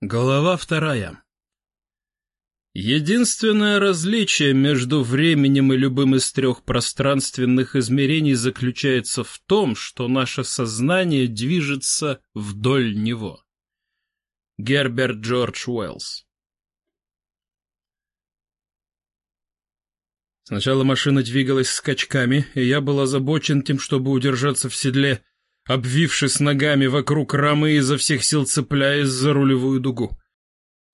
Глава вторая. Единственное различие между временем и любым из трех пространственных измерений заключается в том, что наше сознание движется вдоль него. Герберт Джордж Уэллс Сначала машина двигалась скачками, и я был озабочен тем, чтобы удержаться в седле, обвившись ногами вокруг рамы, изо всех сил цепляясь за рулевую дугу.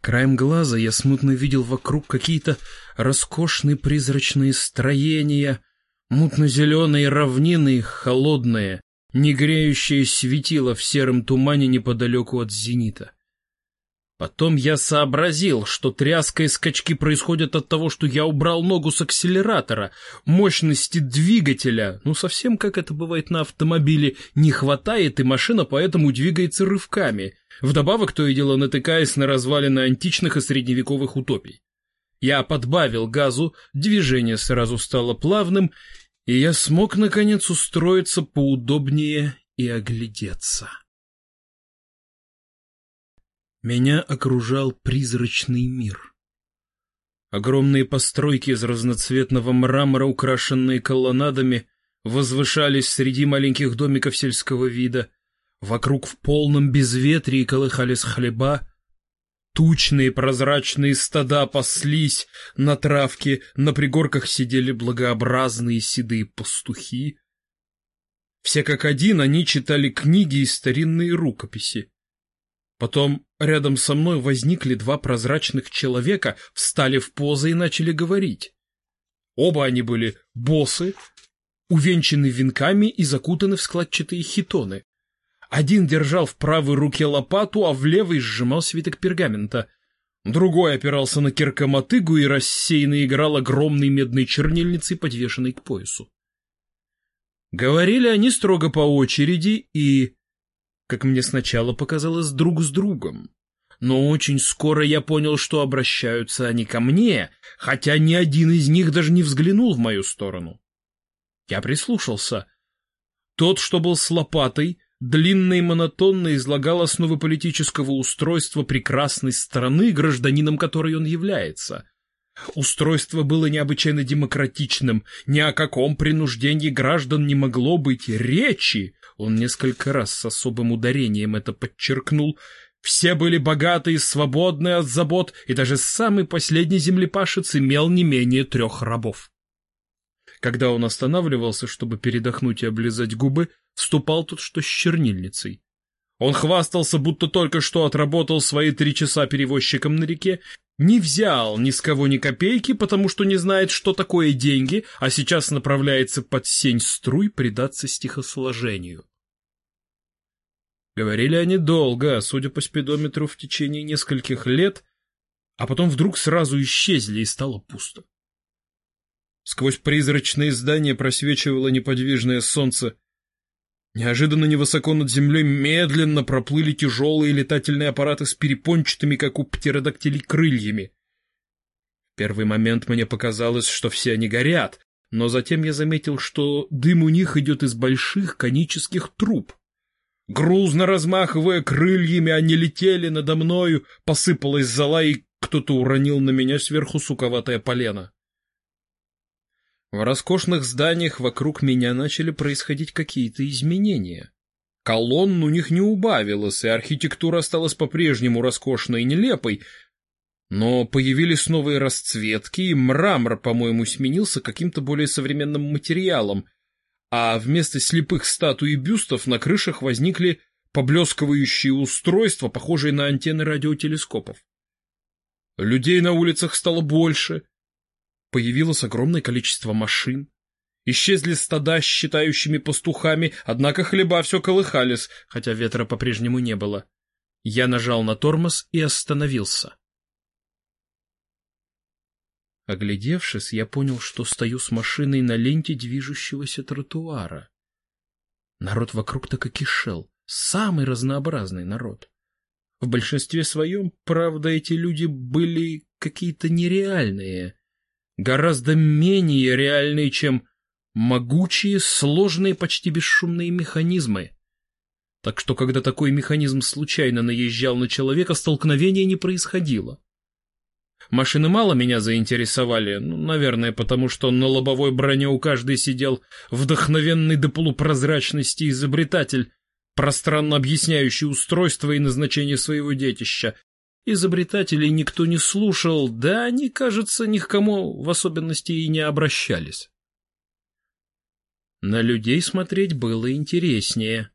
Краем глаза я смутно видел вокруг какие-то роскошные призрачные строения, мутно-зеленые равнины, холодные, не греющие светило в сером тумане неподалеку от зенита. Потом я сообразил, что тряска и скачки происходят от того, что я убрал ногу с акселератора, мощности двигателя, ну совсем как это бывает на автомобиле, не хватает, и машина поэтому двигается рывками, вдобавок то и дело натыкаясь на развалины античных и средневековых утопий. Я подбавил газу, движение сразу стало плавным, и я смог, наконец, устроиться поудобнее и оглядеться. Меня окружал призрачный мир. Огромные постройки из разноцветного мрамора, украшенные колоннадами, возвышались среди маленьких домиков сельского вида. Вокруг в полном безветрии колыхались хлеба. Тучные прозрачные стада паслись на травке, на пригорках сидели благообразные седые пастухи. Все как один они читали книги и старинные рукописи. Потом рядом со мной возникли два прозрачных человека, встали в позы и начали говорить. Оба они были боссы, увенчаны венками и закутаны в складчатые хитоны. Один держал в правой руке лопату, а в левой сжимал свиток пергамента. Другой опирался на киркомотыгу и рассеянно играл огромной медной чернильницей, подвешенной к поясу. Говорили они строго по очереди и как мне сначала показалось, друг с другом. Но очень скоро я понял, что обращаются они ко мне, хотя ни один из них даже не взглянул в мою сторону. Я прислушался. Тот, что был с лопатой, длинно и монотонно излагал основы политического устройства прекрасной страны, гражданином которой он является. Устройство было необычайно демократичным, ни о каком принуждении граждан не могло быть речи, он несколько раз с особым ударением это подчеркнул. Все были богаты и свободны от забот, и даже самый последний землепашец имел не менее трех рабов. Когда он останавливался, чтобы передохнуть и облизать губы, вступал тут что с чернильницей. Он хвастался, будто только что отработал свои три часа перевозчиком на реке, не взял ни с кого ни копейки, потому что не знает, что такое деньги, а сейчас направляется под сень струй предаться стихосложению. Говорили они долго, судя по спидометру, в течение нескольких лет, а потом вдруг сразу исчезли и стало пусто. Сквозь призрачные здания просвечивало неподвижное солнце, Неожиданно невысоко над землей медленно проплыли тяжелые летательные аппараты с перепончатыми, как у птеродактилей, крыльями. В первый момент мне показалось, что все они горят, но затем я заметил, что дым у них идет из больших конических труб. Грузно размахивая крыльями, они летели надо мною, посыпалась зола, и кто-то уронил на меня сверху суковатое полено. В роскошных зданиях вокруг меня начали происходить какие-то изменения. Колонн у них не убавилось, и архитектура осталась по-прежнему роскошной и нелепой, но появились новые расцветки, и мрамор, по-моему, сменился каким-то более современным материалом, а вместо слепых статуй и бюстов на крышах возникли поблескивающие устройства, похожие на антенны радиотелескопов. Людей на улицах стало больше, Появилось огромное количество машин. Исчезли стада с считающими пастухами, однако хлеба все колыхались, хотя ветра по-прежнему не было. Я нажал на тормоз и остановился. Оглядевшись, я понял, что стою с машиной на ленте движущегося тротуара. Народ вокруг так и кишел. Самый разнообразный народ. В большинстве своем, правда, эти люди были какие-то нереальные, гораздо менее реальные, чем могучие, сложные, почти бесшумные механизмы. Так что, когда такой механизм случайно наезжал на человека, столкновения не происходило. Машины мало меня заинтересовали, ну, наверное, потому что на лобовой броне у каждой сидел вдохновенный до полупрозрачности изобретатель, пространно объясняющий устройство и назначение своего детища. Изобретателей никто не слушал, да они, кажется, ни к кому в особенности и не обращались. На людей смотреть было интереснее.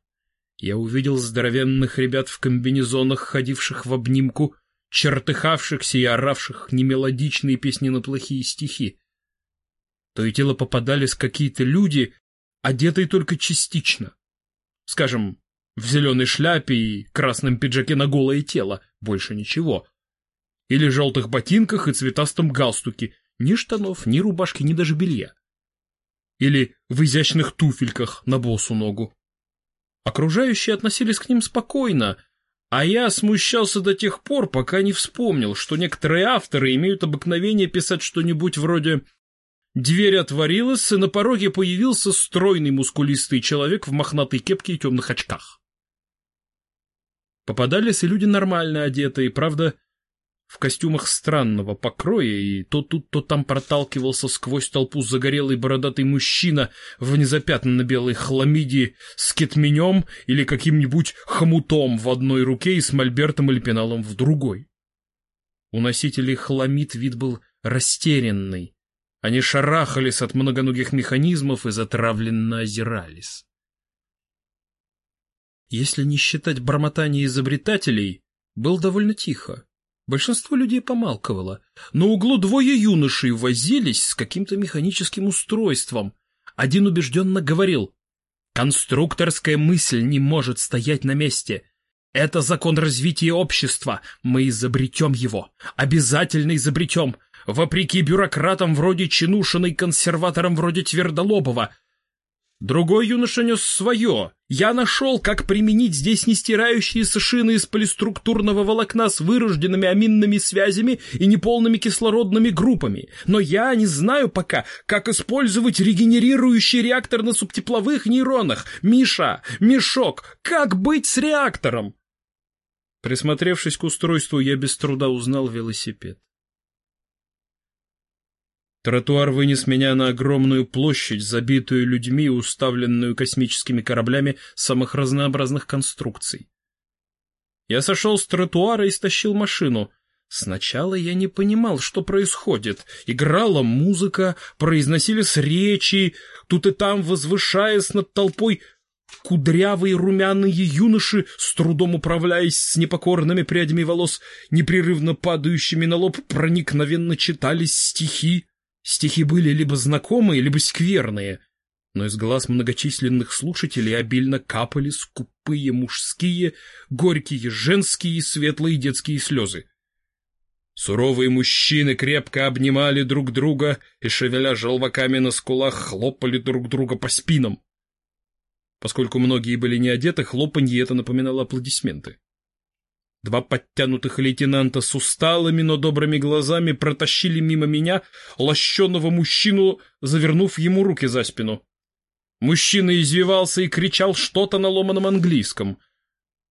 Я увидел здоровенных ребят в комбинезонах, ходивших в обнимку, чертыхавшихся и оравших немелодичные песни на плохие стихи. То и дело попадались какие-то люди, одетые только частично. Скажем, в зеленой шляпе и красном пиджаке на голое тело, больше ничего. Или желтых ботинках и цветастом галстуке, ни штанов, ни рубашки, ни даже белья. Или в изящных туфельках на босу ногу. Окружающие относились к ним спокойно, а я смущался до тех пор, пока не вспомнил, что некоторые авторы имеют обыкновение писать что-нибудь вроде «Дверь отворилась, и на пороге появился стройный мускулистый человек в мохнатой кепке и темных очках». Попадались и люди нормально одетые, правда, в костюмах странного покроя, и то тут, то там проталкивался сквозь толпу загорелый бородатый мужчина в незапятнанно-белой хламиде с кетменем или каким-нибудь хомутом в одной руке и с мольбертом или пеналом в другой. У носителей хламид вид был растерянный. Они шарахались от многоногих механизмов и затравленно озирались. Если не считать бормотания изобретателей, было довольно тихо. Большинство людей помалковало. На углу двое юношей возились с каким-то механическим устройством. Один убежденно говорил, «Конструкторская мысль не может стоять на месте. Это закон развития общества. Мы изобретем его. Обязательно изобретем. Вопреки бюрократам вроде Чинушина и консерваторам вроде Твердолобова. Другой юноша нес свое. Я нашел, как применить здесь нестирающиеся шины из полиструктурного волокна с вырожденными аминными связями и неполными кислородными группами. Но я не знаю пока, как использовать регенерирующий реактор на субтепловых нейронах. Миша, Мешок, как быть с реактором? Присмотревшись к устройству, я без труда узнал велосипед. Тротуар вынес меня на огромную площадь, забитую людьми уставленную космическими кораблями самых разнообразных конструкций. Я сошел с тротуара и стащил машину. Сначала я не понимал, что происходит. Играла музыка, произносились речи, тут и там, возвышаясь над толпой, кудрявые румяные юноши, с трудом управляясь с непокорными прядями волос, непрерывно падающими на лоб, проникновенно читались стихи. Стихи были либо знакомые, либо скверные, но из глаз многочисленных слушателей обильно капали скупые мужские, горькие женские и светлые детские слезы. Суровые мужчины крепко обнимали друг друга и, шевеля желваками на скулах, хлопали друг друга по спинам. Поскольку многие были не одеты, хлопанье это напоминало аплодисменты. Два подтянутых лейтенанта с усталыми, но добрыми глазами протащили мимо меня лощеного мужчину, завернув ему руки за спину. Мужчина извивался и кричал что-то на ломаном английском.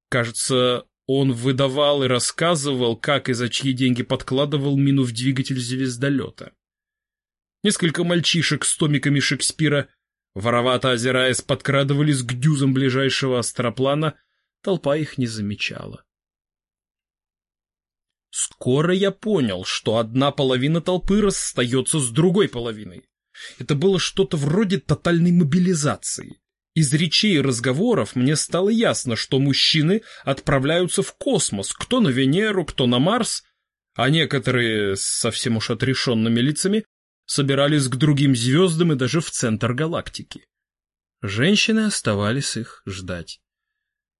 Кажется, он выдавал и рассказывал, как и за чьи деньги подкладывал мину в двигатель звездолета. Несколько мальчишек с томиками Шекспира, воровато озираясь, подкрадывались к дюзам ближайшего астроплана, толпа их не замечала. Скоро я понял, что одна половина толпы расстается с другой половиной. Это было что-то вроде тотальной мобилизации. Из речей и разговоров мне стало ясно, что мужчины отправляются в космос, кто на Венеру, кто на Марс, а некоторые с совсем уж отрешенными лицами собирались к другим звездам и даже в центр галактики. Женщины оставались их ждать.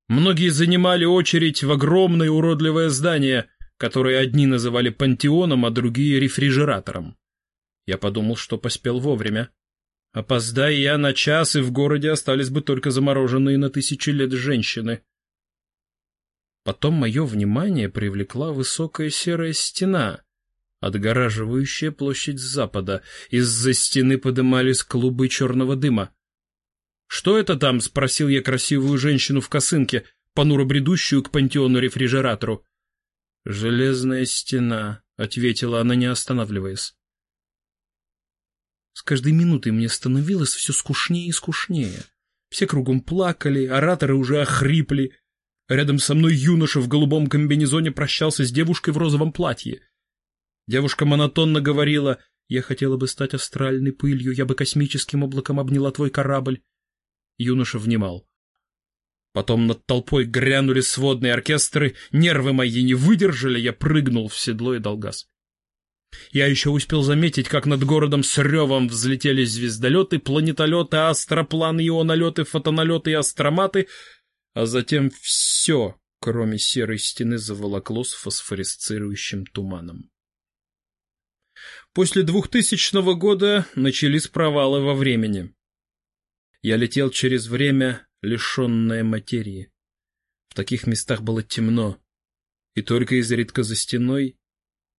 Многие занимали очередь в огромное уродливое здание — которые одни называли пантеоном, а другие рефрижератором. Я подумал, что поспел вовремя. Опоздай я на час, и в городе остались бы только замороженные на тысячи лет женщины. Потом мое внимание привлекла высокая серая стена, отгораживающая площадь с запада. Из-за стены подымались клубы черного дыма. «Что это там?» — спросил я красивую женщину в косынке — понуро бредущую к пантеону-рефрижератору. «Железная стена», — ответила она, не останавливаясь. С каждой минутой мне становилось все скучнее и скучнее. Все кругом плакали, ораторы уже охрипли. Рядом со мной юноша в голубом комбинезоне прощался с девушкой в розовом платье. Девушка монотонно говорила, «Я хотела бы стать астральной пылью, я бы космическим облаком обняла твой корабль». Юноша внимал. Потом над толпой грянули сводные оркестры, нервы мои не выдержали, я прыгнул в седло и дал газ. Я еще успел заметить, как над городом с ревом взлетели звездолеты, планетолеты, астропланы, ионолеты, фотоналеты и астроматы, а затем все, кроме серой стены, заволокло с фосфоресцирующим туманом. После двухтысячного года начались провалы во времени. Я летел через время, лишенное материи. В таких местах было темно, и только изредка за стеной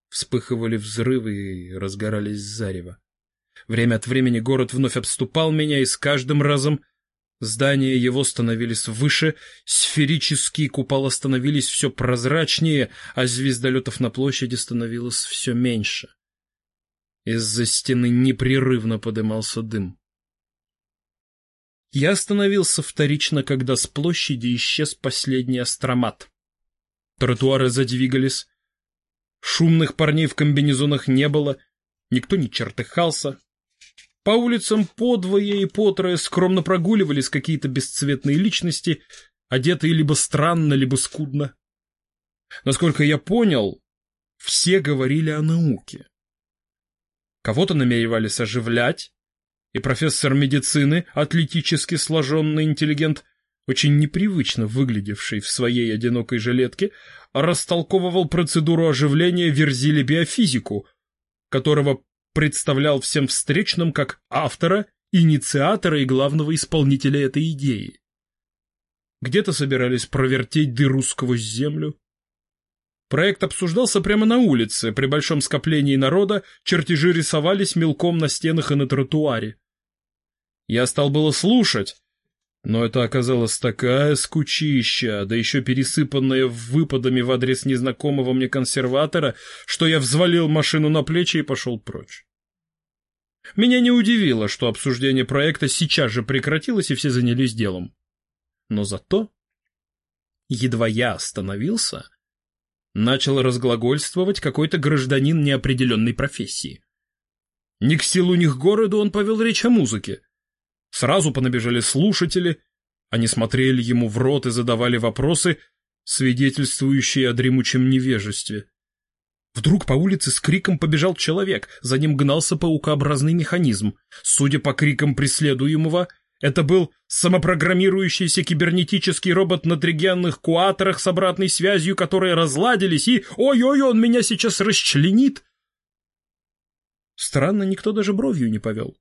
вспыхивали взрывы и разгорались зарево. Время от времени город вновь обступал меня, и с каждым разом здания его становились выше, сферические купола становились все прозрачнее, а звездолетов на площади становилось все меньше. Из-за стены непрерывно подымался дым. Я остановился вторично, когда с площади исчез последний астромат. Тротуары задвигались. Шумных парней в комбинезонах не было, никто не чертыхался. По улицам подвое и потрое скромно прогуливались какие-то бесцветные личности, одетые либо странно, либо скудно. Насколько я понял, все говорили о науке. Кого-то намеревались оживлять, и профессор медицины, атлетически сложенный интеллигент, очень непривычно выглядевший в своей одинокой жилетке, растолковывал процедуру оживления Верзили биофизику, которого представлял всем встречным как автора, инициатора и главного исполнителя этой идеи. Где-то собирались провертеть дыру сквозь землю, Проект обсуждался прямо на улице, при большом скоплении народа, чертежи рисовались мелком на стенах и на тротуаре. Я стал было слушать, но это оказалось такая скучища, да еще пересыпанная выпадами в адрес незнакомого мне консерватора, что я взвалил машину на плечи и пошел прочь. Меня не удивило, что обсуждение проекта сейчас же прекратилось и все занялись делом. Но зато, едва я остановился, начал разглагольствовать какой-то гражданин неопределенной профессии. Ни к селу, ни к городу он повел речь о музыке. Сразу понабежали слушатели, они смотрели ему в рот и задавали вопросы, свидетельствующие о дремучем невежестве. Вдруг по улице с криком побежал человек, за ним гнался паукообразный механизм. Судя по крикам преследуемого, это был самопрограммирующийся кибернетический робот на тригенных куаторах с обратной связью, которые разладились, и «Ой-ой, он меня сейчас расчленит!» Странно, никто даже бровью не повел.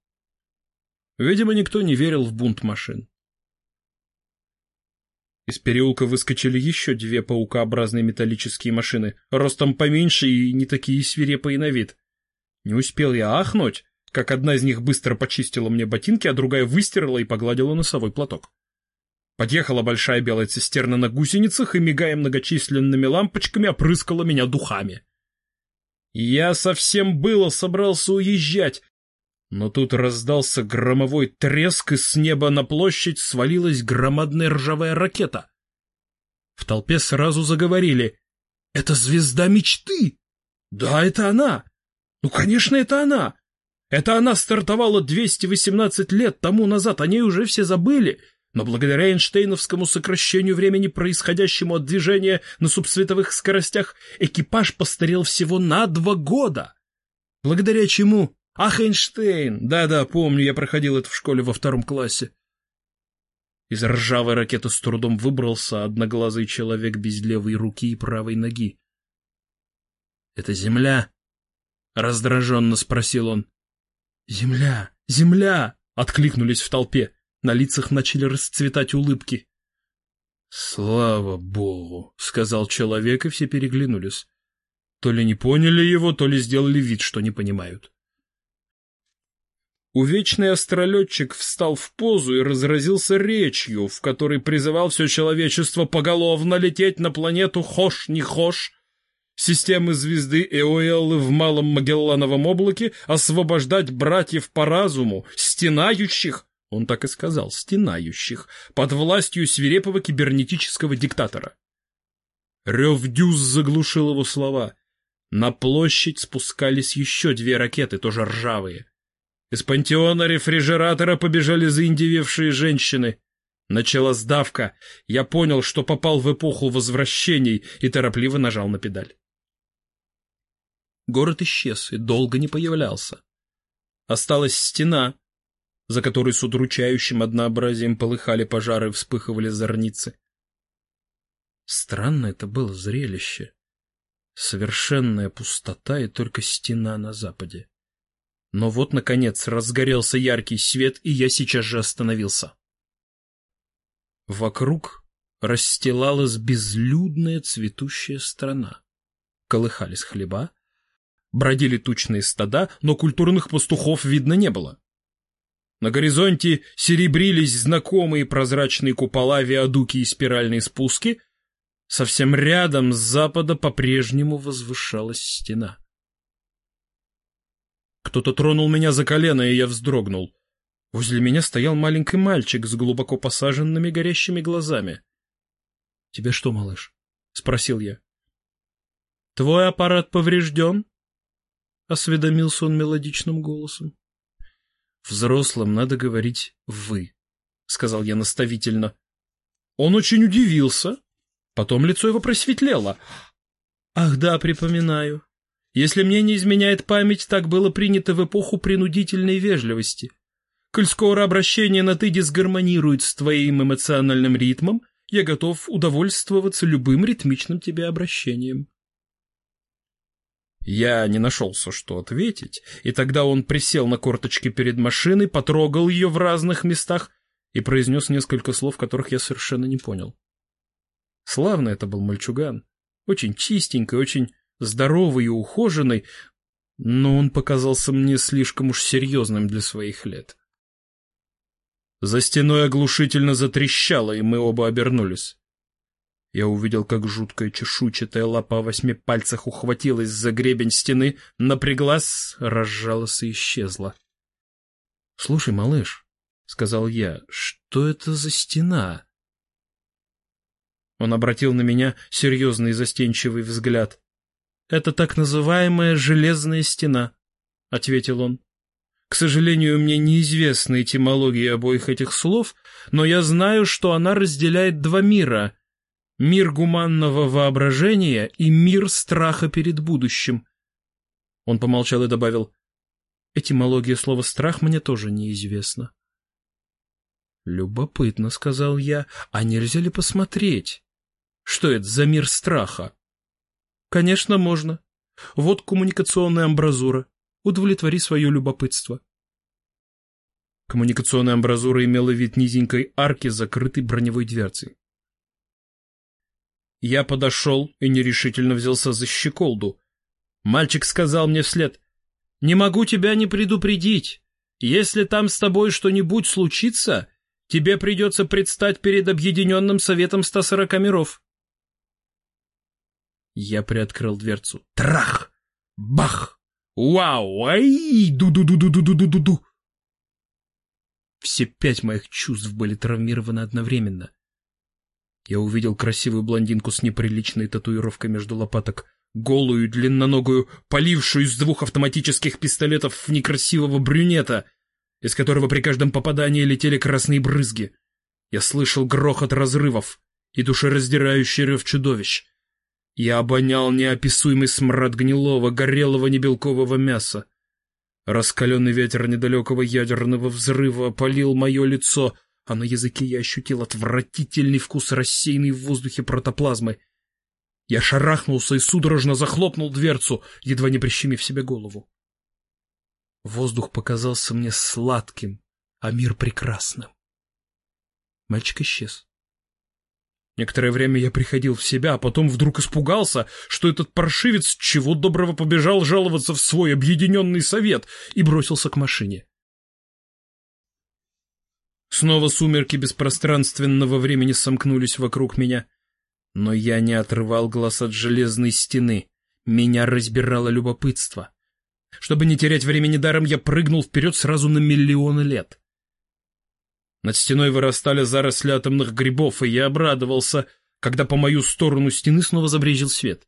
Видимо, никто не верил в бунт машин. Из переулка выскочили еще две паукообразные металлические машины, ростом поменьше и не такие свирепые на вид. Не успел я ахнуть, как одна из них быстро почистила мне ботинки, а другая выстирала и погладила носовой платок. Подъехала большая белая цистерна на гусеницах и, мигая многочисленными лампочками, опрыскала меня духами. Я совсем было собрался уезжать, но тут раздался громовой треск, и с неба на площадь свалилась громадная ржавая ракета. В толпе сразу заговорили. «Это звезда мечты!» «Да, это она!» «Ну, конечно, это она!» Это она стартовала 218 лет тому назад, о ней уже все забыли. Но благодаря Эйнштейновскому сокращению времени, происходящему от движения на субсветовых скоростях, экипаж постарел всего на два года. Благодаря чему? Ах, Эйнштейн! Да-да, помню, я проходил это в школе во втором классе. Из ржавой ракеты с трудом выбрался одноглазый человек без левой руки и правой ноги. — Это Земля? — раздраженно спросил он. «Земля! Земля!» — откликнулись в толпе. На лицах начали расцветать улыбки. «Слава богу!» — сказал человек, и все переглянулись. То ли не поняли его, то ли сделали вид, что не понимают. Увечный астролетчик встал в позу и разразился речью, в которой призывал все человечество поголовно лететь на планету Хош не Хош, системы звезды Эоэллы в Малом Магеллановом облаке, освобождать братьев по разуму, стенающих, он так и сказал, стенающих, под властью свирепого кибернетического диктатора. Рев дюз заглушил его слова. На площадь спускались еще две ракеты, тоже ржавые. Из пантеона рефрижератора побежали заиндевевшие женщины. Началась давка. Я понял, что попал в эпоху возвращений и торопливо нажал на педаль. Город исчез и долго не появлялся. Осталась стена, за которой с удручающим однообразием полыхали пожары и вспыхивали зорницы. Странно это было зрелище. Совершенная пустота и только стена на западе. Но вот, наконец, разгорелся яркий свет, и я сейчас же остановился. Вокруг расстилалась безлюдная цветущая страна. Колыхались хлеба, бродили тучные стада, но культурных пастухов видно не было. На горизонте серебрились знакомые прозрачные купола, виадуки и спиральные спуски. Совсем рядом с запада по-прежнему возвышалась стена. Кто-то тронул меня за колено, и я вздрогнул. Возле меня стоял маленький мальчик с глубоко посаженными горящими глазами. — Тебе что, малыш? — спросил я. — Твой аппарат поврежден? — осведомился он мелодичным голосом. — Взрослым надо говорить «вы», — сказал я наставительно. Он очень удивился. Потом лицо его просветлело. — Ах да, припоминаю. Если мне не изменяет память, так было принято в эпоху принудительной вежливости. Коль скоро обращение на «ты» дисгармонирует с твоим эмоциональным ритмом, я готов удовольствоваться любым ритмичным тебе обращением. Я не нашелся, что ответить, и тогда он присел на корточки перед машиной, потрогал ее в разных местах и произнес несколько слов, которых я совершенно не понял. Славно это был мальчуган, очень чистенький, очень здоровый и ухоженный, но он показался мне слишком уж серьезным для своих лет. За стеной оглушительно затрещало, и мы оба обернулись. Я увидел, как жуткая чешуйчатая лапа восьми пальцах ухватилась за гребень стены, напряглась, разжалась и исчезла. — Слушай, малыш, — сказал я, — что это за стена? Он обратил на меня серьезный застенчивый взгляд. «Это так называемая железная стена», — ответил он. «К сожалению, мне неизвестна этимология обоих этих слов, но я знаю, что она разделяет два мира — мир гуманного воображения и мир страха перед будущим». Он помолчал и добавил, «Этимология слова «страх» мне тоже неизвестна». «Любопытно», — сказал я, — «а нельзя ли посмотреть? Что это за мир страха?» Конечно, можно. Вот коммуникационная амбразура. Удовлетвори свое любопытство. Коммуникационная амбразура имела вид низенькой арки, закрытой броневой дверцей. Я подошел и нерешительно взялся за щеколду. Мальчик сказал мне вслед, «Не могу тебя не предупредить. Если там с тобой что-нибудь случится, тебе придется предстать перед Объединенным Советом 140 миров». Я приоткрыл дверцу. Трах! Бах! Вау! Ай! Ду-ду-ду-ду-ду-ду-ду-ду! Все пять моих чувств были травмированы одновременно. Я увидел красивую блондинку с неприличной татуировкой между лопаток, голую, длинноногую, полившую из двух автоматических пистолетов в некрасивого брюнета, из которого при каждом попадании летели красные брызги. Я слышал грохот разрывов и душераздирающий рев чудовищ. Я обонял неописуемый смрад гнилого, горелого небелкового мяса. Раскаленный ветер недалекого ядерного взрыва опалил мое лицо, а на языке я ощутил отвратительный вкус рассеянной в воздухе протоплазмы. Я шарахнулся и судорожно захлопнул дверцу, едва не прищемив себе голову. Воздух показался мне сладким, а мир прекрасным. Мальчик исчез. Некоторое время я приходил в себя, а потом вдруг испугался, что этот паршивец чего доброго побежал жаловаться в свой объединенный совет и бросился к машине. Снова сумерки беспространственного времени сомкнулись вокруг меня. Но я не отрывал глаз от железной стены. Меня разбирало любопытство. Чтобы не терять времени даром, я прыгнул вперед сразу на миллионы лет. Над стеной вырастали заросли атомных грибов, и я обрадовался, когда по мою сторону стены снова забрежил свет.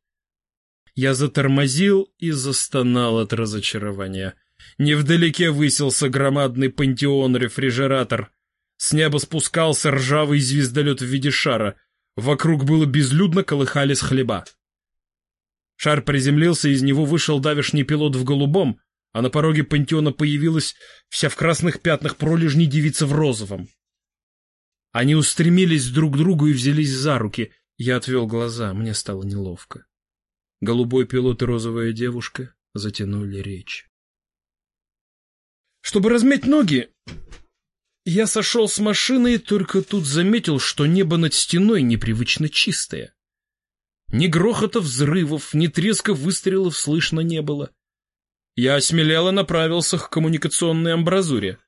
Я затормозил и застонал от разочарования. Невдалеке высился громадный пантеон-рефрижератор. С неба спускался ржавый звездолет в виде шара. Вокруг было безлюдно, колыхались хлеба. Шар приземлился, из него вышел давишний пилот в голубом, а на пороге пантеона появилась вся в красных пятнах пролежней девица в розовом. Они устремились друг к другу и взялись за руки. Я отвел глаза, мне стало неловко. Голубой пилот и розовая девушка затянули речь. Чтобы размять ноги, я сошел с машины и только тут заметил, что небо над стеной непривычно чистое. Ни грохота взрывов, ни треска выстрелов слышно не было. Я осмелело направился к коммуникационной амбразуре.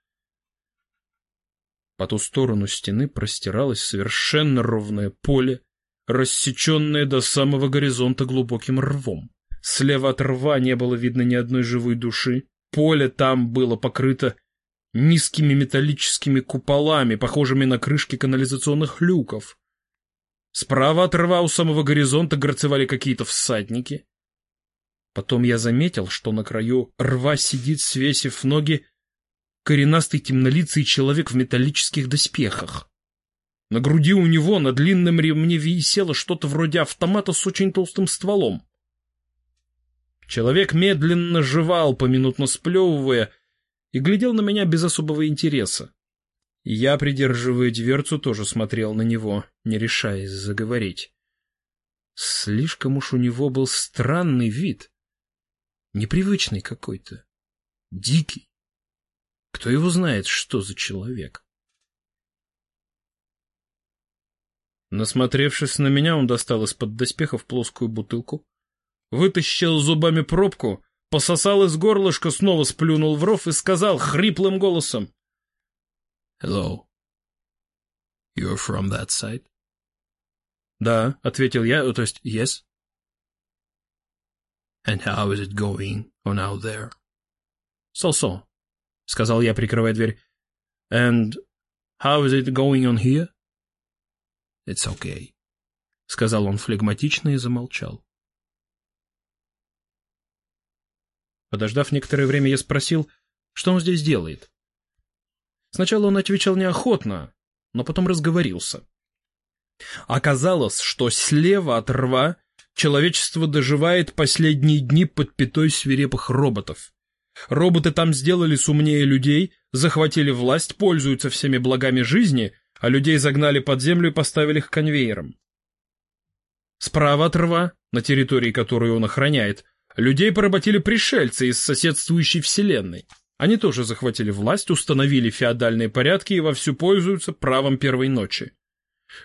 По ту сторону стены простиралось совершенно ровное поле, рассеченное до самого горизонта глубоким рвом. Слева от рва не было видно ни одной живой души. Поле там было покрыто низкими металлическими куполами, похожими на крышки канализационных люков. Справа от рва у самого горизонта горцевали какие-то всадники. Потом я заметил, что на краю рва сидит, свесив ноги, коренастый темнолицый человек в металлических доспехах. На груди у него на длинном ремне висело что-то вроде автомата с очень толстым стволом. Человек медленно жевал, поминутно сплевывая, и глядел на меня без особого интереса. Я, придерживая дверцу, тоже смотрел на него, не решаясь заговорить. Слишком уж у него был странный вид. Непривычный какой-то. Дикий. Кто его знает, что за человек? Насмотревшись на меня, он достал из-под доспехов плоскую бутылку, вытащил зубами пробку, пососал из горлышка, снова сплюнул в ров и сказал хриплым голосом. «Hello. You're from that side?» «Да», — ответил я, то есть «yes». And how is it going on out there? So-so, — сказал я, прикрывая дверь. And how is it going on here? It's okay, — сказал он флегматично и замолчал. Подождав некоторое время, я спросил, что он здесь делает. Сначала он отвечал неохотно, но потом разговорился. Оказалось, что слева от рва человечество доживает последние дни под пятой свирепых роботов. Роботы там сделались умнее людей, захватили власть, пользуются всеми благами жизни, а людей загнали под землю и поставили их конвейером. Справа от рва, на территории, которую он охраняет, людей поработили пришельцы из соседствующей вселенной. Они тоже захватили власть, установили феодальные порядки и вовсю пользуются правом первой ночи.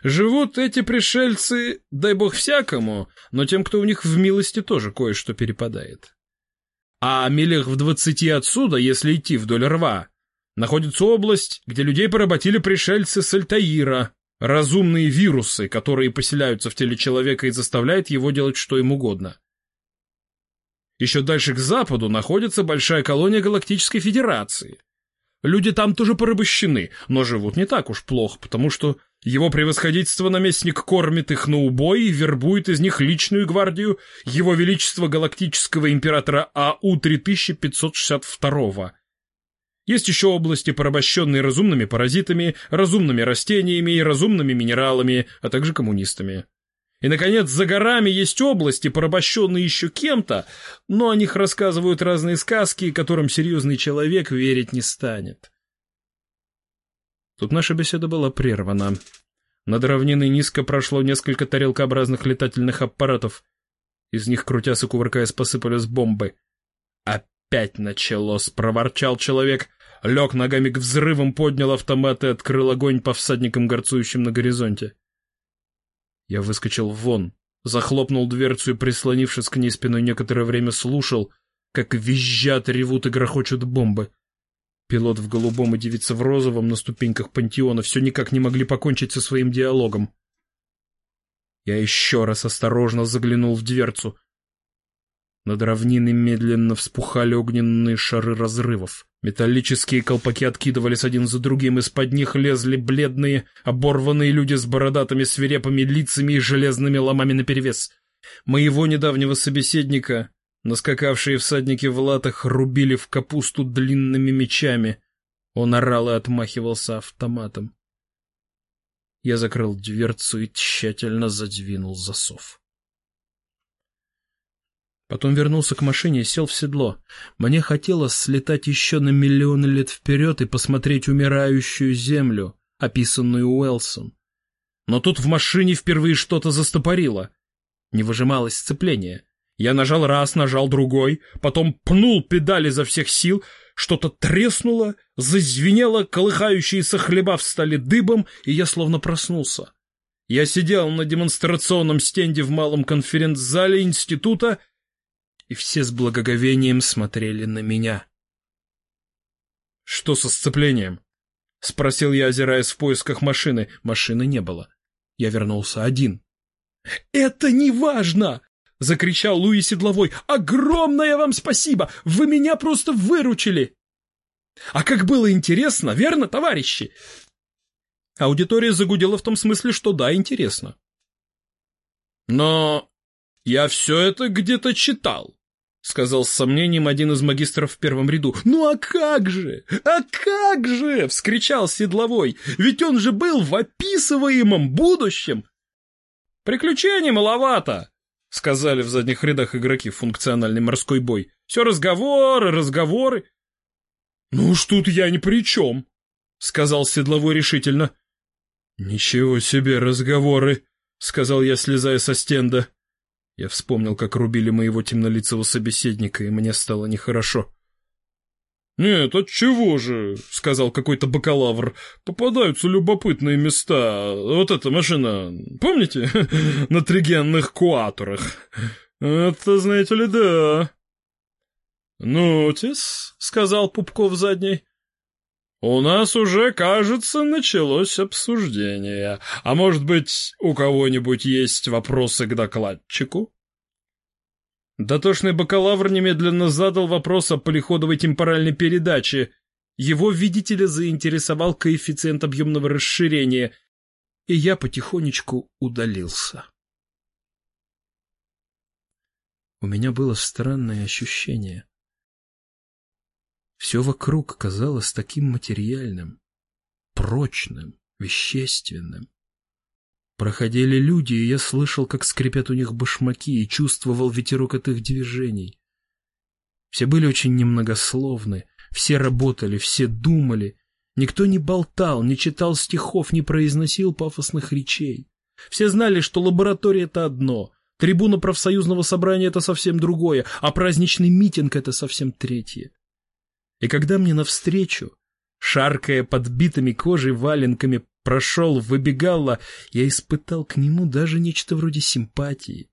Живут эти пришельцы, дай бог всякому, но тем, кто у них в милости, тоже кое-что перепадает. А милях в двадцати отсюда, если идти вдоль рва, находится область, где людей поработили пришельцы с Альтаира, разумные вирусы, которые поселяются в теле человека и заставляют его делать что им угодно. Еще дальше к западу находится большая колония Галактической Федерации. Люди там тоже порабощены, но живут не так уж плохо, потому что его превосходительство наместник кормит их на убой и вербует из них личную гвардию его величества галактического императора АУ-3562. Есть еще области, порабощенные разумными паразитами, разумными растениями и разумными минералами, а также коммунистами. И, наконец, за горами есть области, порабощенные еще кем-то, но о них рассказывают разные сказки, которым серьезный человек верить не станет. Тут наша беседа была прервана. Над равниной низко прошло несколько тарелкообразных летательных аппаратов. Из них, крутясь и кувыркаясь, посыпались бомбы. «Опять началось!» — проворчал человек. Лег ногами к взрывам, поднял автомат и открыл огонь по всадникам, горцующим на горизонте. Я выскочил вон, захлопнул дверцу и, прислонившись к ней спиной, некоторое время слушал, как визжат, ревут и грохочут бомбы. Пилот в голубом и девица в розовом на ступеньках пантеона все никак не могли покончить со своим диалогом. Я еще раз осторожно заглянул в дверцу. Над равниной медленно вспухали огненные шары разрывов. Металлические колпаки откидывались один за другим, из-под них лезли бледные, оборванные люди с бородатыми свирепыми лицами и железными ломами наперевес. Моего недавнего собеседника Наскакавшие всадники в латах рубили в капусту длинными мечами. Он орал и отмахивался автоматом. Я закрыл дверцу и тщательно задвинул засов. Потом вернулся к машине и сел в седло. Мне хотелось слетать еще на миллионы лет вперед и посмотреть умирающую землю, описанную Уэлсом. Но тут в машине впервые что-то застопорило. Не выжималось сцепление. Я нажал раз, нажал другой, потом пнул педали изо всех сил, что-то треснуло, зазвенело, колыхающиеся хлеба встали дыбом, и я словно проснулся. Я сидел на демонстрационном стенде в малом конференц-зале института, и все с благоговением смотрели на меня. «Что со сцеплением?» — спросил я, озираясь в поисках машины. Машины не было. Я вернулся один. «Это не важно!» — закричал Луи Седловой. «Огромное вам спасибо! Вы меня просто выручили!» «А как было интересно, верно, товарищи?» Аудитория загудела в том смысле, что да, интересно. «Но я все это где-то читал», — сказал с сомнением один из магистров в первом ряду. «Ну а как же? А как же?» — вскричал Седловой. «Ведь он же был в описываемом будущем!» «Приключений маловато!» — сказали в задних рядах игроки функциональный морской бой. «Все разговоры, разговоры». «Ну уж тут я ни при чем», — сказал Седловой решительно. «Ничего себе разговоры», — сказал я, слезая со стенда. Я вспомнил, как рубили моего темнолицего собеседника, и мне стало нехорошо. «Нет, отчего же?» — сказал какой-то бакалавр. «Попадаются любопытные места. Вот эта машина, помните? На тригенных куаторах. Это, знаете ли, да». «Ну-тис», — сказал Пупков задний. «У нас уже, кажется, началось обсуждение. А может быть, у кого-нибудь есть вопросы к докладчику?» Дотошный бакалавр немедленно задал вопрос о полиходовой темпоральной передаче. Его, видите ли, заинтересовал коэффициент объемного расширения, и я потихонечку удалился. У меня было странное ощущение. Все вокруг казалось таким материальным, прочным, вещественным. Проходили люди, и я слышал, как скрипят у них башмаки, и чувствовал ветерок от их движений. Все были очень немногословны, все работали, все думали. Никто не болтал, не читал стихов, не произносил пафосных речей. Все знали, что лаборатория — это одно, трибуна профсоюзного собрания — это совсем другое, а праздничный митинг — это совсем третье. И когда мне навстречу, шаркая подбитыми кожей валенками, прошел, выбегала, я испытал к нему даже нечто вроде симпатии.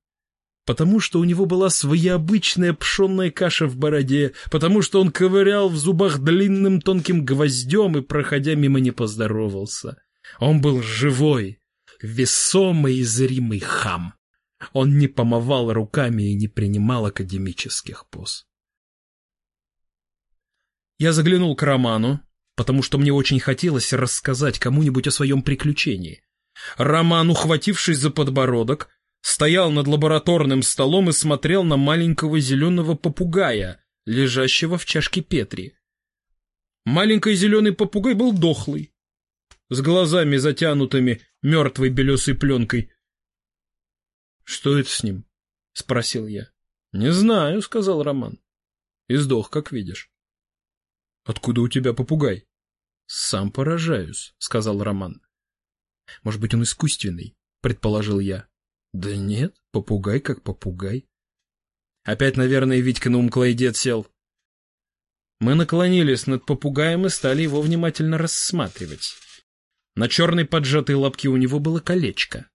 Потому что у него была своеобычная пшенная каша в бороде, потому что он ковырял в зубах длинным тонким гвоздем и, проходя мимо, не поздоровался. Он был живой, весомый и зримый хам. Он не помывал руками и не принимал академических поз. Я заглянул к Роману, потому что мне очень хотелось рассказать кому-нибудь о своем приключении. Роман, ухватившись за подбородок, стоял над лабораторным столом и смотрел на маленького зеленого попугая, лежащего в чашке Петри. Маленький зеленый попугай был дохлый, с глазами затянутыми мертвой белесой пленкой. — Что это с ним? — спросил я. — Не знаю, — сказал Роман. — И сдох, как видишь. Откуда у тебя попугай? Сам поражаюсь, сказал Роман. Может быть, он искусственный, предположил я. Да нет, попугай как попугай. Опять, наверное, Витька на умклоидет сел. Мы наклонились над попугаем и стали его внимательно рассматривать. На черной поджатой лапке у него было колечко.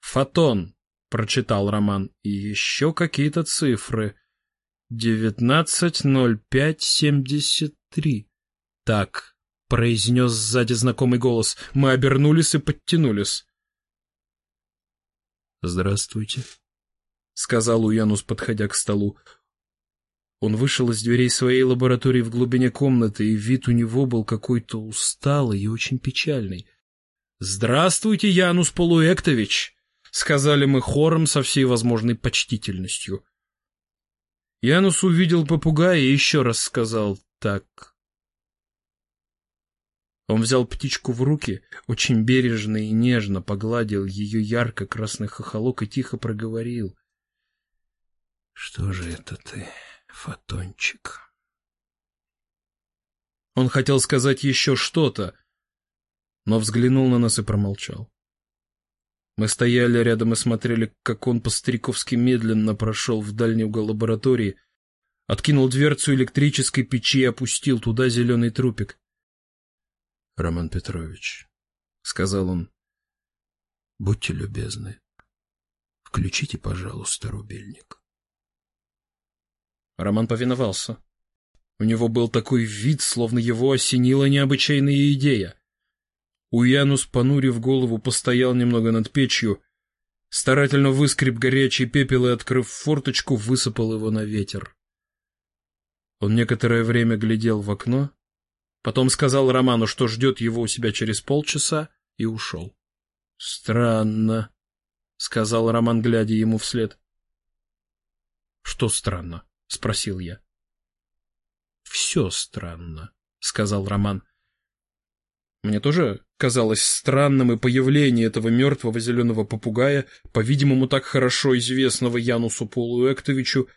«Фотон», — прочитал Роман, — «и еще какие-то цифры. 19.05.73. три. Так, — произнес сзади знакомый голос. Мы обернулись и подтянулись. «Здравствуйте», — сказал Уянус, подходя к столу. Он вышел из дверей своей лаборатории в глубине комнаты, и вид у него был какой-то усталый и очень печальный. «Здравствуйте, Янус Полуэктович!» — сказали мы хором со всей возможной почтительностью. Янус увидел попугая и еще раз сказал «так». Он взял птичку в руки, очень бережно и нежно погладил ее ярко-красный хохолок и тихо проговорил. — Что же это ты, Фотончик? Он хотел сказать еще что-то, но взглянул на нас и промолчал. Мы стояли рядом и смотрели, как он по-стариковски медленно прошел в дальний угол лаборатории, откинул дверцу электрической печи и опустил туда зеленый трупик. — Роман Петрович, — сказал он, — будьте любезны, включите, пожалуйста, рубильник. Роман повиновался. У него был такой вид, словно его осенила необычайная идея. Уянус, понурив голову, постоял немного над печью, старательно выскреб горячий пепел и, открыв форточку, высыпал его на ветер. Он некоторое время глядел в окно, Потом сказал Роману, что ждет его у себя через полчаса, и ушел. — Странно, — сказал Роман, глядя ему вслед. — Что странно? — спросил я. — Все странно, — сказал Роман. Мне тоже казалось странным и появление этого мертвого зеленого попугая, по-видимому, так хорошо известного Янусу Полуэктовичу,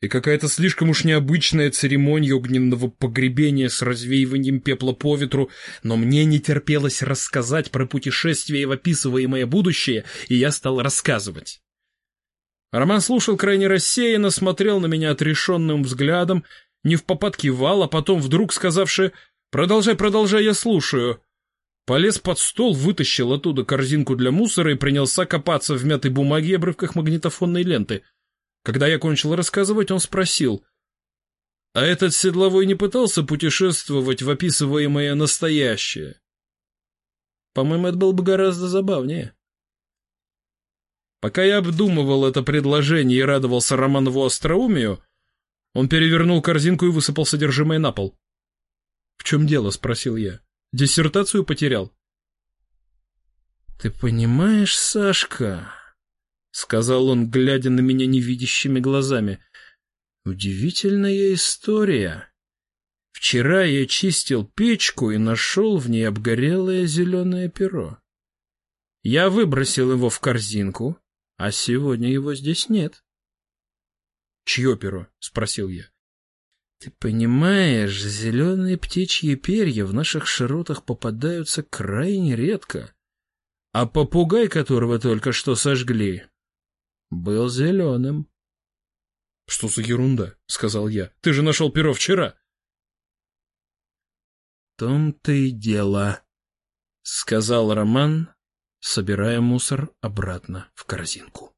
и какая-то слишком уж необычная церемония огненного погребения с развеиванием пепла по ветру, но мне не терпелось рассказать про путешествие в описываемое будущее, и я стал рассказывать. Роман слушал крайне рассеянно, смотрел на меня отрешенным взглядом, не в попад кивал, а потом вдруг сказавши «Продолжай, продолжай, я слушаю», полез под стол, вытащил оттуда корзинку для мусора и принялся копаться в мятой бумаге и обрывках магнитофонной ленты — когда я кончил рассказывать, он спросил, «А этот седловой не пытался путешествовать в описываемое настоящее?» По-моему, это было бы гораздо забавнее. Пока я обдумывал это предложение и радовался Романову остроумию, он перевернул корзинку и высыпал содержимое на пол. «В чем дело?» — спросил я. «Диссертацию потерял?» «Ты понимаешь, Сашка...» — сказал он, глядя на меня невидящими глазами. «Удивительная история. Вчера я чистил печку и нашел в ней обгорелое зеленое перо. Я выбросил его в корзинку, а сегодня его здесь нет». «Чье перо?» — спросил я. «Ты понимаешь, зеленые птичьи перья в наших широтах попадаются крайне редко, а попугай, которого только что сожгли, был зеленым. — Что за ерунда? — сказал я. — Ты же нашел перо вчера. — Том-то и дело, — сказал Роман, собирая мусор обратно в корзинку.